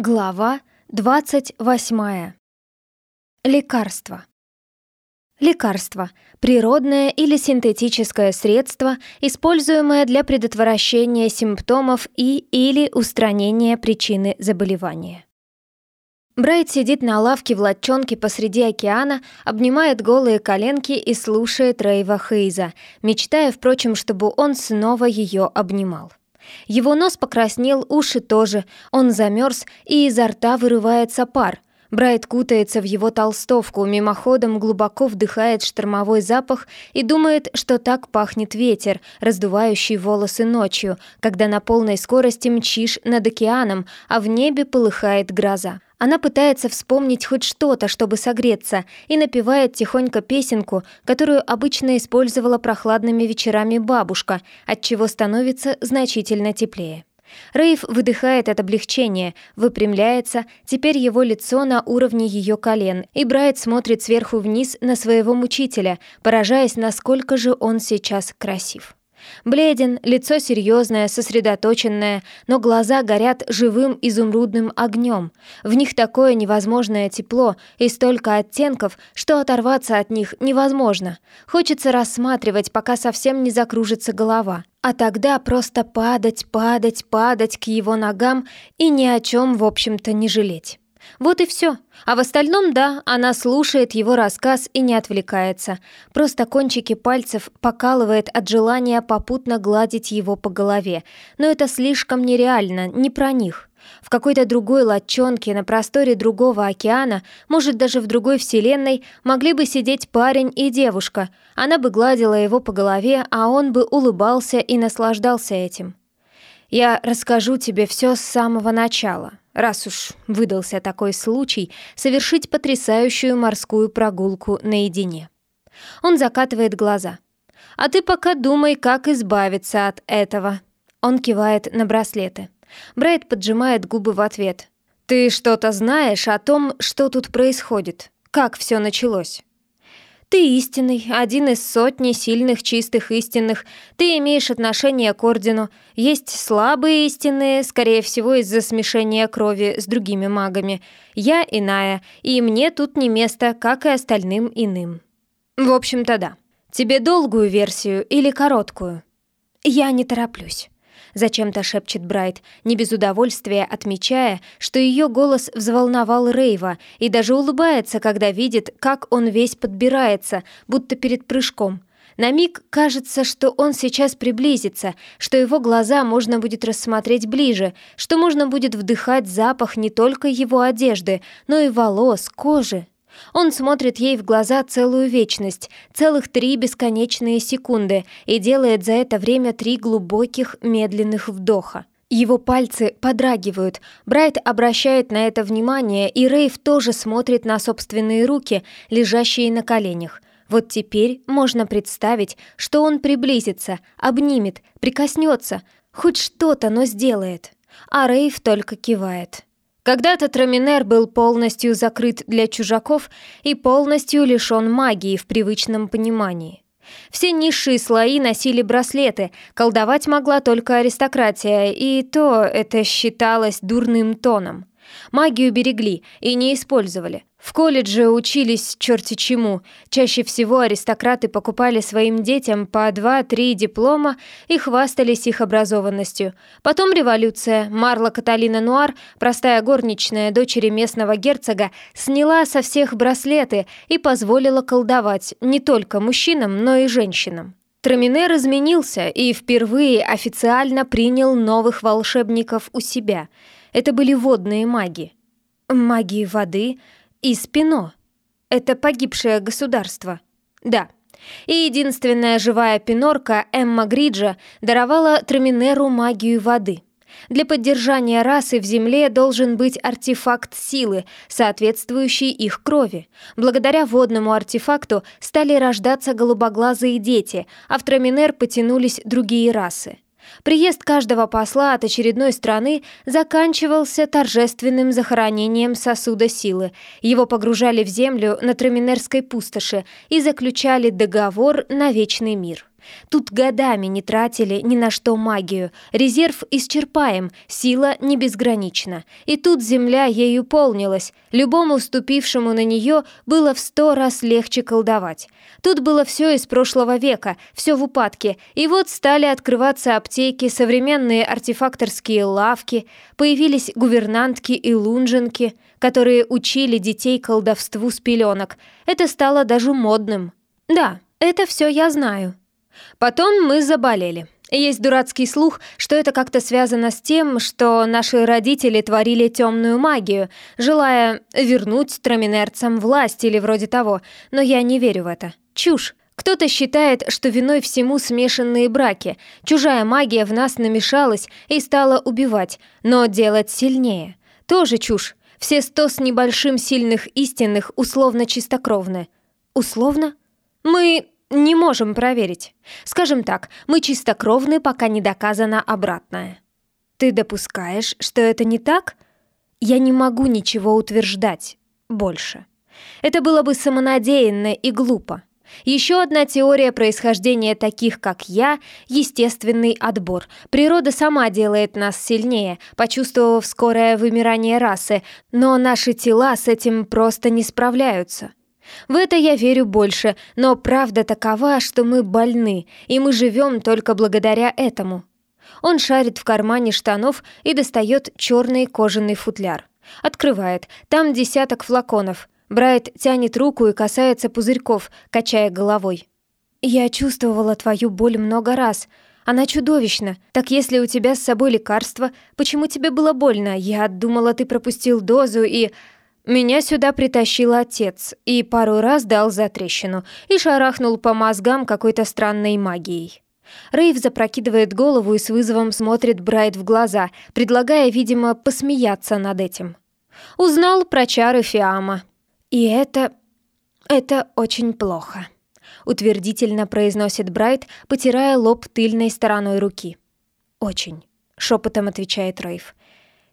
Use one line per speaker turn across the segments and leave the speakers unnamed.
Глава 28. Лекарство. Лекарство – природное или синтетическое средство, используемое для предотвращения симптомов и или устранения причины заболевания. Брайт сидит на лавке в латчонке посреди океана, обнимает голые коленки и слушает Рейва Хейза, мечтая, впрочем, чтобы он снова ее обнимал. Его нос покраснел, уши тоже. Он замерз, и изо рта вырывается пар. Брайт кутается в его толстовку, мимоходом глубоко вдыхает штормовой запах и думает, что так пахнет ветер, раздувающий волосы ночью, когда на полной скорости мчишь над океаном, а в небе полыхает гроза. Она пытается вспомнить хоть что-то, чтобы согреться, и напевает тихонько песенку, которую обычно использовала прохладными вечерами бабушка, от чего становится значительно теплее. Рейв выдыхает от облегчения, выпрямляется, теперь его лицо на уровне ее колен, и Брайт смотрит сверху вниз на своего мучителя, поражаясь, насколько же он сейчас красив. Бледен, лицо серьезное, сосредоточенное, но глаза горят живым изумрудным огнем. В них такое невозможное тепло и столько оттенков, что оторваться от них невозможно. Хочется рассматривать, пока совсем не закружится голова. А тогда просто падать, падать, падать к его ногам и ни о чем, в общем-то, не жалеть. Вот и все. А в остальном, да, она слушает его рассказ и не отвлекается. Просто кончики пальцев покалывает от желания попутно гладить его по голове. Но это слишком нереально, не про них. В какой-то другой латчонке на просторе другого океана, может, даже в другой вселенной, могли бы сидеть парень и девушка. Она бы гладила его по голове, а он бы улыбался и наслаждался этим. «Я расскажу тебе все с самого начала», раз уж выдался такой случай, совершить потрясающую морскую прогулку наедине. Он закатывает глаза. «А ты пока думай, как избавиться от этого». Он кивает на браслеты. Брайт поджимает губы в ответ. «Ты что-то знаешь о том, что тут происходит? Как все началось?» Ты истинный, один из сотни сильных, чистых истинных. Ты имеешь отношение к Ордену. Есть слабые истинные, скорее всего, из-за смешения крови с другими магами. Я иная, и мне тут не место, как и остальным иным. В общем-то, да. Тебе долгую версию или короткую? Я не тороплюсь. Зачем-то шепчет Брайт, не без удовольствия отмечая, что ее голос взволновал Рейва и даже улыбается, когда видит, как он весь подбирается, будто перед прыжком. На миг кажется, что он сейчас приблизится, что его глаза можно будет рассмотреть ближе, что можно будет вдыхать запах не только его одежды, но и волос, кожи. Он смотрит ей в глаза целую вечность, целых три бесконечные секунды, и делает за это время три глубоких, медленных вдоха. Его пальцы подрагивают, Брайт обращает на это внимание, и Рейв тоже смотрит на собственные руки, лежащие на коленях. Вот теперь можно представить, что он приблизится, обнимет, прикоснется, хоть что-то, но сделает. А Рейв только кивает. Когда-то Траминер был полностью закрыт для чужаков и полностью лишён магии в привычном понимании. Все низшие слои носили браслеты, колдовать могла только аристократия, и то это считалось дурным тоном. Магию берегли и не использовали. В колледже учились черти чему. Чаще всего аристократы покупали своим детям по два-три диплома и хвастались их образованностью. Потом революция. Марла Каталина Нуар, простая горничная дочери местного герцога, сняла со всех браслеты и позволила колдовать не только мужчинам, но и женщинам. Траминер изменился и впервые официально принял новых волшебников у себя. Это были водные маги. Маги воды — и Спино. Это погибшее государство. Да. И единственная живая пинорка Эмма Гриджа даровала Траминеру магию воды. Для поддержания расы в Земле должен быть артефакт силы, соответствующий их крови. Благодаря водному артефакту стали рождаться голубоглазые дети, а в Траминер потянулись другие расы. Приезд каждого посла от очередной страны заканчивался торжественным захоронением сосуда силы. Его погружали в землю на Траминерской пустоши и заключали договор на вечный мир. Тут годами не тратили ни на что магию. Резерв исчерпаем, сила не безгранична. И тут земля ею полнилась. Любому ступившему на нее было в сто раз легче колдовать. Тут было все из прошлого века, все в упадке. И вот стали открываться аптеки, современные артефакторские лавки, появились гувернантки и лунженки, которые учили детей колдовству с пеленок. Это стало даже модным. Да, это все я знаю. Потом мы заболели. Есть дурацкий слух, что это как-то связано с тем, что наши родители творили темную магию, желая вернуть траминерцам власть или вроде того, но я не верю в это. Чушь. Кто-то считает, что виной всему смешанные браки. Чужая магия в нас намешалась и стала убивать, но делать сильнее. Тоже чушь. Все сто с небольшим сильных истинных условно чистокровны. Условно? Мы не можем проверить. Скажем так, мы чистокровны, пока не доказано обратное. Ты допускаешь, что это не так? Я не могу ничего утверждать больше. Это было бы самонадеянно и глупо. Еще одна теория происхождения таких, как я, естественный отбор. Природа сама делает нас сильнее, почувствовав скорое вымирание расы, но наши тела с этим просто не справляются. В это я верю больше, но правда такова, что мы больны, и мы живем только благодаря этому. Он шарит в кармане штанов и достает черный кожаный футляр. Открывает. Там десяток флаконов. Брайт тянет руку и касается пузырьков, качая головой. «Я чувствовала твою боль много раз. Она чудовищна. Так если у тебя с собой лекарство, почему тебе было больно? Я думала, ты пропустил дозу и...» Меня сюда притащил отец и пару раз дал за трещину и шарахнул по мозгам какой-то странной магией. Рейв запрокидывает голову и с вызовом смотрит Брайт в глаза, предлагая, видимо, посмеяться над этим. Узнал про чары Фиама. И это... это очень плохо. Утвердительно произносит Брайт, потирая лоб тыльной стороной руки. «Очень», — шепотом отвечает Рейв.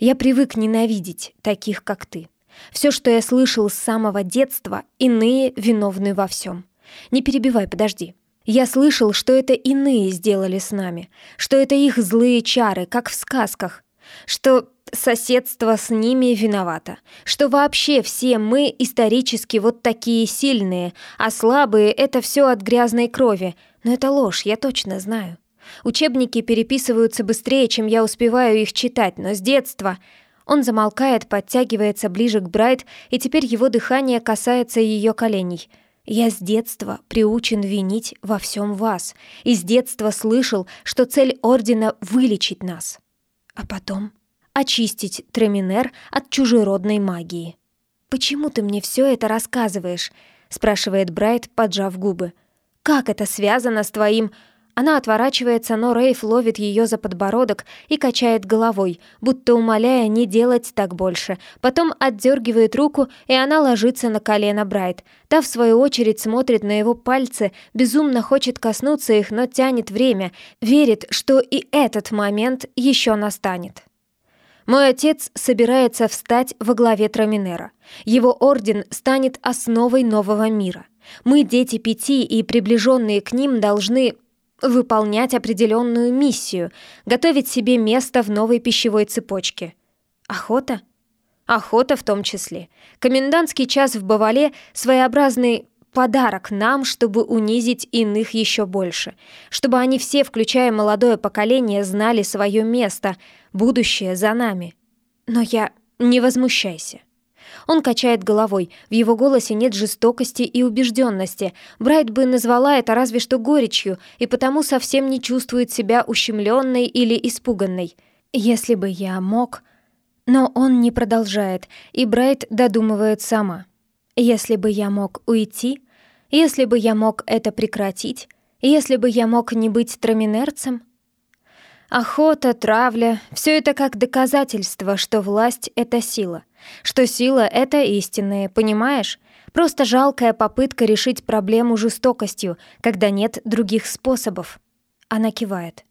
«Я привык ненавидеть таких, как ты». Все, что я слышал с самого детства, иные виновны во всем. Не перебивай, подожди. Я слышал, что это иные сделали с нами, что это их злые чары, как в сказках, что соседство с ними виновато, что вообще все мы исторически вот такие сильные, а слабые — это все от грязной крови. Но это ложь, я точно знаю. Учебники переписываются быстрее, чем я успеваю их читать, но с детства он замолкает, подтягивается ближе к Брайт, и теперь его дыхание касается ее коленей. «Я с детства приучен винить во всем вас, и с детства слышал, что цель Ордена — вылечить нас. А потом очистить Треминер от чужеродной магии». «Почему ты мне все это рассказываешь?» — спрашивает Брайт, поджав губы. «Как это связано с твоим...» Она отворачивается, но Рейф ловит ее за подбородок и качает головой, будто умоляя не делать так больше. Потом отдергивает руку, и она ложится на колено Брайт. Та, в свою очередь, смотрит на его пальцы, безумно хочет коснуться их, но тянет время, верит, что и этот момент еще настанет. Мой отец собирается встать во главе Траминера. Его орден станет основой нового мира. Мы, дети пяти и приближенные к ним, должны выполнять определенную миссию, готовить себе место в новой пищевой цепочке. Охота? Охота в том числе. Комендантский час в Бавале — своеобразный подарок нам, чтобы унизить иных еще больше, чтобы они все, включая молодое поколение, знали свое место, будущее за нами. Но я... Не возмущайся. Он качает головой, в его голосе нет жестокости и убежденности. Брайт бы назвала это разве что горечью, и потому совсем не чувствует себя ущемленной или испуганной. Если бы я мог... Но он не продолжает, и Брайт додумывает сама. Если бы я мог уйти, если бы я мог это прекратить, если бы я мог не быть траминерцем, Охота, травля — все это как доказательство, что власть — это сила. Что сила — это истинная, понимаешь? Просто жалкая попытка решить проблему жестокостью, когда нет других способов. Она кивает.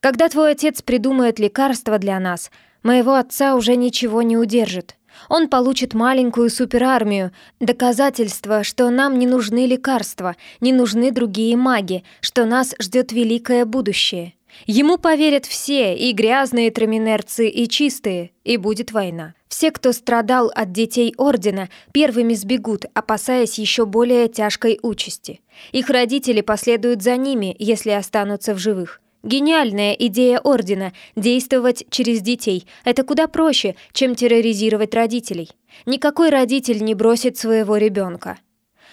Когда твой отец придумает лекарство для нас, моего отца уже ничего не удержит. Он получит маленькую суперармию, доказательство, что нам не нужны лекарства, не нужны другие маги, что нас ждет великое будущее. Ему поверят все, и грязные траминерцы, и чистые, и будет война. Все, кто страдал от детей Ордена, первыми сбегут, опасаясь еще более тяжкой участи. Их родители последуют за ними, если останутся в живых. Гениальная идея Ордена – действовать через детей. Это куда проще, чем терроризировать родителей. Никакой родитель не бросит своего ребенка.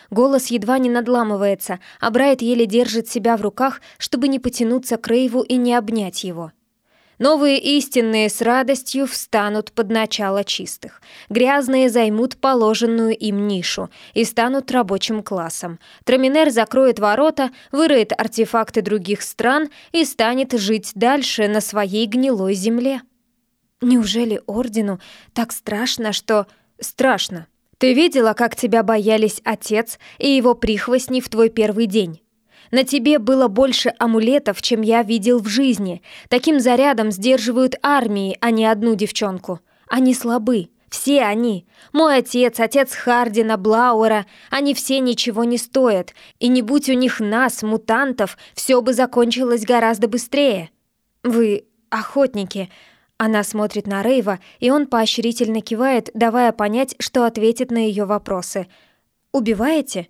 Голос едва не надламывается, а Брайт еле держит себя в руках, чтобы не потянуться к Рейву и не обнять его. Новые истинные с радостью встанут под начало чистых. Грязные займут положенную им нишу и станут рабочим классом. Траминер закроет ворота, выроет артефакты других стран и станет жить дальше на своей гнилой земле. Неужели Ордену так страшно, что... Страшно. Ты видела, как тебя боялись отец и его прихвостни в твой первый день? На тебе было больше амулетов, чем я видел в жизни. Таким зарядом сдерживают армии, а не одну девчонку. Они слабы. Все они. Мой отец, отец Хардина, Блауэра, они все ничего не стоят. И не будь у них нас, мутантов, все бы закончилось гораздо быстрее. Вы охотники. Она смотрит на Рейва, и он поощрительно кивает, давая понять, что ответит на ее вопросы. «Убиваете?»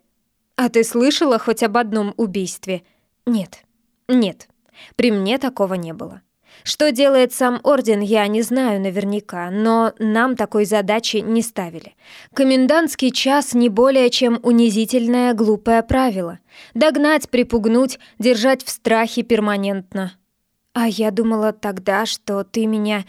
«А ты слышала хоть об одном убийстве?» «Нет. Нет. При мне такого не было. Что делает сам Орден, я не знаю наверняка, но нам такой задачи не ставили. Комендантский час не более чем унизительное глупое правило. Догнать, припугнуть, держать в страхе перманентно. А я думала тогда, что ты меня...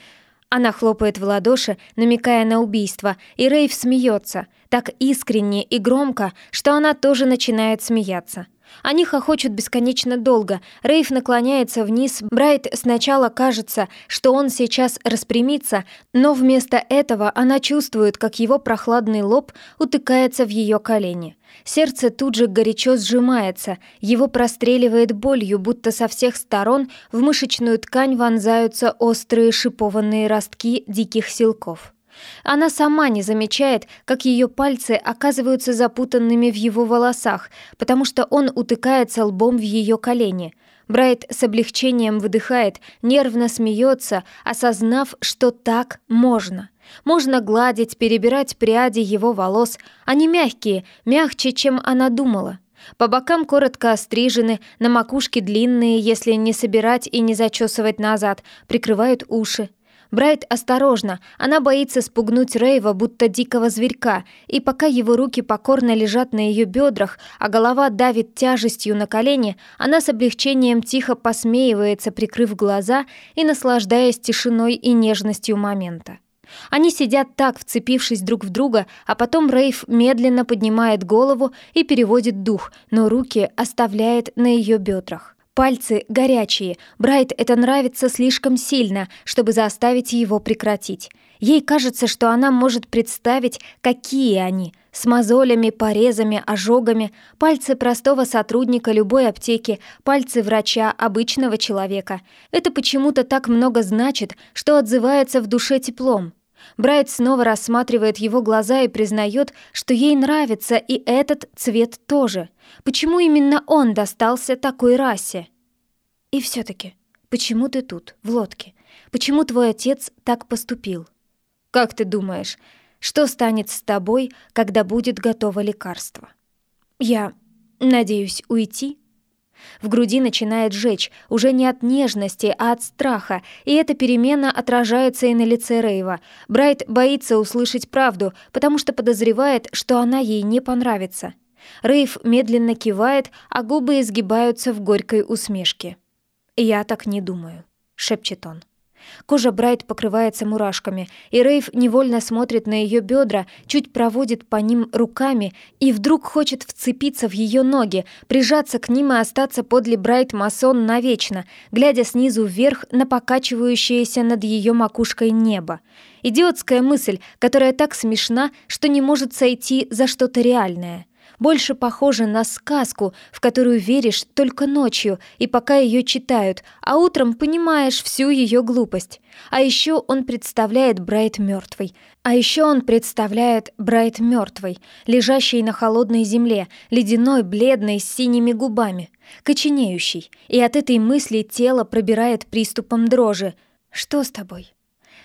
Она хлопает в ладоши, намекая на убийство, и Рейв смеется, так искренне и громко, что она тоже начинает смеяться. Они хохочут бесконечно долго. Рейв наклоняется вниз. Брайт сначала кажется, что он сейчас распрямится, но вместо этого она чувствует, как его прохладный лоб утыкается в ее колени. Сердце тут же горячо сжимается, его простреливает болью, будто со всех сторон в мышечную ткань вонзаются острые шипованные ростки диких силков. Она сама не замечает, как ее пальцы оказываются запутанными в его волосах, потому что он утыкается лбом в ее колени. Брайт с облегчением выдыхает, нервно смеется, осознав, что так можно. Можно гладить, перебирать пряди его волос. Они мягкие, мягче, чем она думала. По бокам коротко острижены, на макушке длинные, если не собирать и не зачесывать назад, прикрывают уши. Брайт осторожно, она боится спугнуть Рейва, будто дикого зверька, и пока его руки покорно лежат на ее бедрах, а голова давит тяжестью на колени, она с облегчением тихо посмеивается, прикрыв глаза и наслаждаясь тишиной и нежностью момента. Они сидят так, вцепившись друг в друга, а потом Рейв медленно поднимает голову и переводит дух, но руки оставляет на ее бедрах. Пальцы горячие. Брайт это нравится слишком сильно, чтобы заставить его прекратить. Ей кажется, что она может представить, какие они. С мозолями, порезами, ожогами. Пальцы простого сотрудника любой аптеки, пальцы врача, обычного человека. Это почему-то так много значит, что отзывается в душе теплом. Брайт снова рассматривает его глаза и признает, что ей нравится и этот цвет тоже. Почему именно он достался такой расе? И все таки почему ты тут, в лодке? Почему твой отец так поступил? Как ты думаешь, что станет с тобой, когда будет готово лекарство? Я надеюсь уйти?» В груди начинает жечь, уже не от нежности, а от страха, и эта перемена отражается и на лице Рейва. Брайт боится услышать правду, потому что подозревает, что она ей не понравится. Рейв медленно кивает, а губы изгибаются в горькой усмешке. «Я так не думаю», — шепчет он. Кожа Брайт покрывается мурашками, и Рейв невольно смотрит на ее бедра, чуть проводит по ним руками и вдруг хочет вцепиться в ее ноги, прижаться к ним и остаться подле Брайт Масон навечно, глядя снизу вверх на покачивающееся над ее макушкой небо. Идиотская мысль, которая так смешна, что не может сойти за что-то реальное — больше похожа на сказку, в которую веришь только ночью и пока ее читают, а утром понимаешь всю ее глупость. А еще он представляет Брайт мертвой. А еще он представляет Брайт мертвой, лежащей на холодной земле, ледяной, бледной, с синими губами, коченеющей. И от этой мысли тело пробирает приступом дрожи. «Что с тобой?» —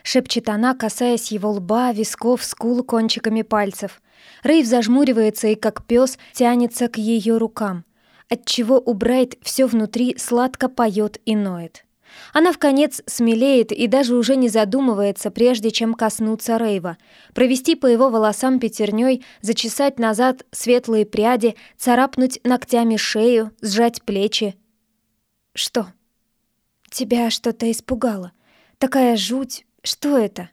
шепчет она, касаясь его лба, висков, скул кончиками пальцев. Рейв зажмуривается и, как пес, тянется к ее рукам, отчего у Брайт все внутри сладко поет и ноет. Она в конец смелеет и даже уже не задумывается, прежде чем коснуться Рейва, провести по его волосам пятерней, зачесать назад светлые пряди, царапнуть ногтями шею, сжать плечи. «Что? Тебя что-то испугало? Такая жуть, что это?»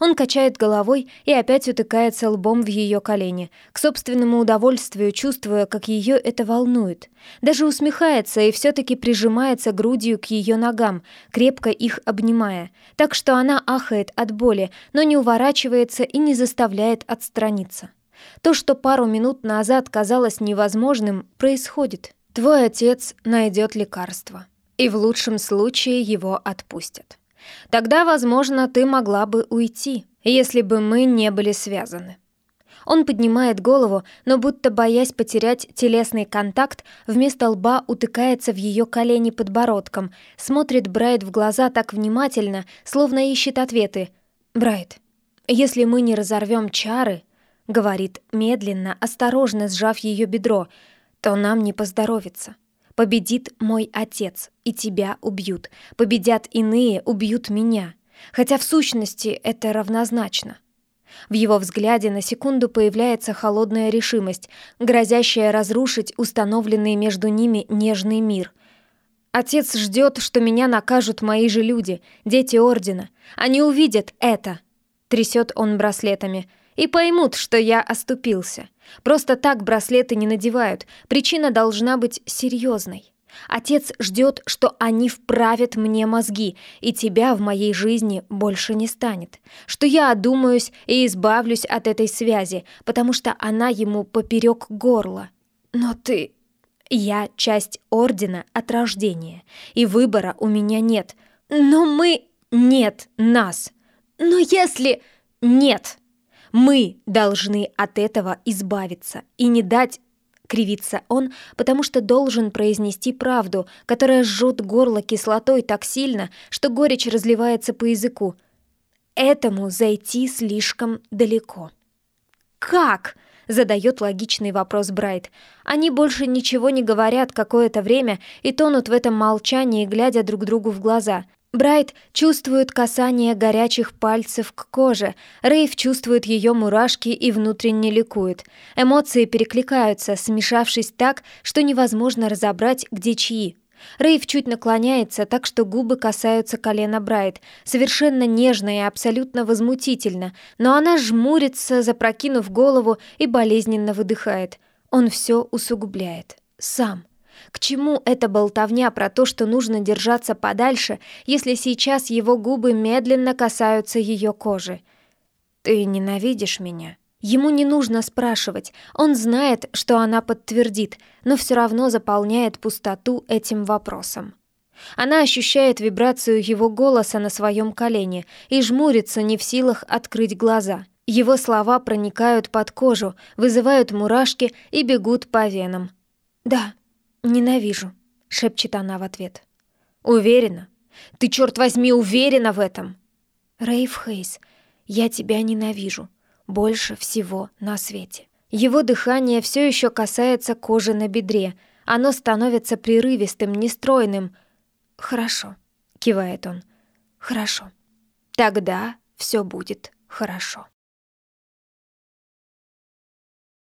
Он качает головой и опять утыкается лбом в ее колени, к собственному удовольствию чувствуя, как ее это волнует. Даже усмехается и все-таки прижимается грудью к ее ногам, крепко их обнимая, так что она ахает от боли, но не уворачивается и не заставляет отстраниться. То, что пару минут назад казалось невозможным, происходит. Твой отец найдет лекарство. И в лучшем случае его отпустят. Тогда, возможно, ты могла бы уйти, если бы мы не были связаны». Он поднимает голову, но будто боясь потерять телесный контакт, вместо лба утыкается в ее колени подбородком, смотрит Брайт в глаза так внимательно, словно ищет ответы. «Брайт, если мы не разорвем чары», — говорит медленно, осторожно сжав ее бедро, «то нам не поздоровится. Победит мой отец, и тебя убьют. Победят иные, убьют меня. Хотя в сущности это равнозначно. В его взгляде на секунду появляется холодная решимость, грозящая разрушить установленный между ними нежный мир. Отец ждет, что меня накажут мои же люди, дети Ордена. Они увидят это. Трясет он браслетами — и поймут, что я оступился. Просто так браслеты не надевают, причина должна быть серьезной. Отец ждет, что они вправят мне мозги, и тебя в моей жизни больше не станет. Что я одумаюсь и избавлюсь от этой связи, потому что она ему поперек горла. Но ты... Я часть Ордена от рождения, и выбора у меня нет. Но мы... Нет нас. Но если... Нет. Мы должны от этого избавиться и не дать кривиться он, потому что должен произнести правду, которая жжет горло кислотой так сильно, что горечь разливается по языку. Этому зайти слишком далеко. «Как?» — задает логичный вопрос Брайт. Они больше ничего не говорят какое-то время и тонут в этом молчании, глядя друг другу в глаза. Брайт чувствует касание горячих пальцев к коже, Рейв чувствует ее мурашки и внутренне ликует. Эмоции перекликаются, смешавшись так, что невозможно разобрать, где чьи. Рейв чуть наклоняется, так что губы касаются колена Брайт, совершенно нежно и абсолютно возмутительно, но она жмурится, запрокинув голову и болезненно выдыхает. Он все усугубляет. Сам. К чему эта болтовня про то, что нужно держаться подальше, если сейчас его губы медленно касаются ее кожи? «Ты ненавидишь меня?» Ему не нужно спрашивать, он знает, что она подтвердит, но все равно заполняет пустоту этим вопросом. Она ощущает вибрацию его голоса на своем колене и жмурится не в силах открыть глаза. Его слова проникают под кожу, вызывают мурашки и бегут по венам. «Да», «Ненавижу», — шепчет она в ответ. «Уверена? Ты, черт возьми, уверена в этом?» «Рейв Хейс, я тебя ненавижу. Больше всего на свете». Его дыхание все еще касается кожи на бедре. Оно становится прерывистым, нестройным. «Хорошо», — кивает он. «Хорошо. Тогда все будет хорошо».